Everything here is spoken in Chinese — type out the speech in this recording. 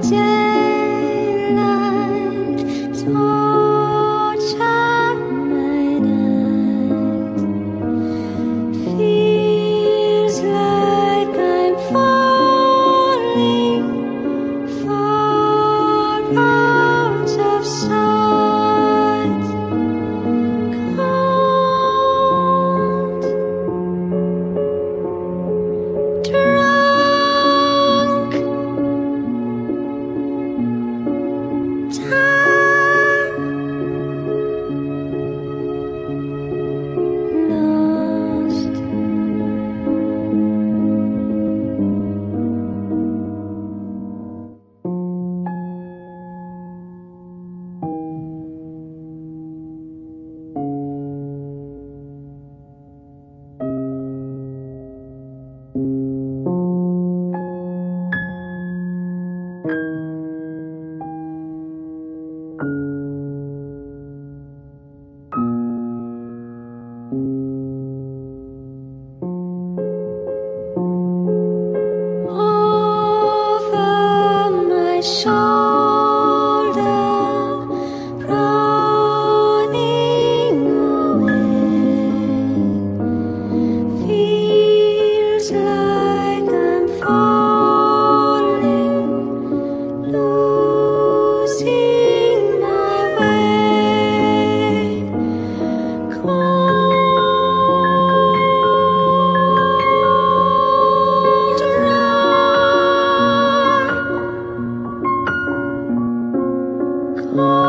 见。more.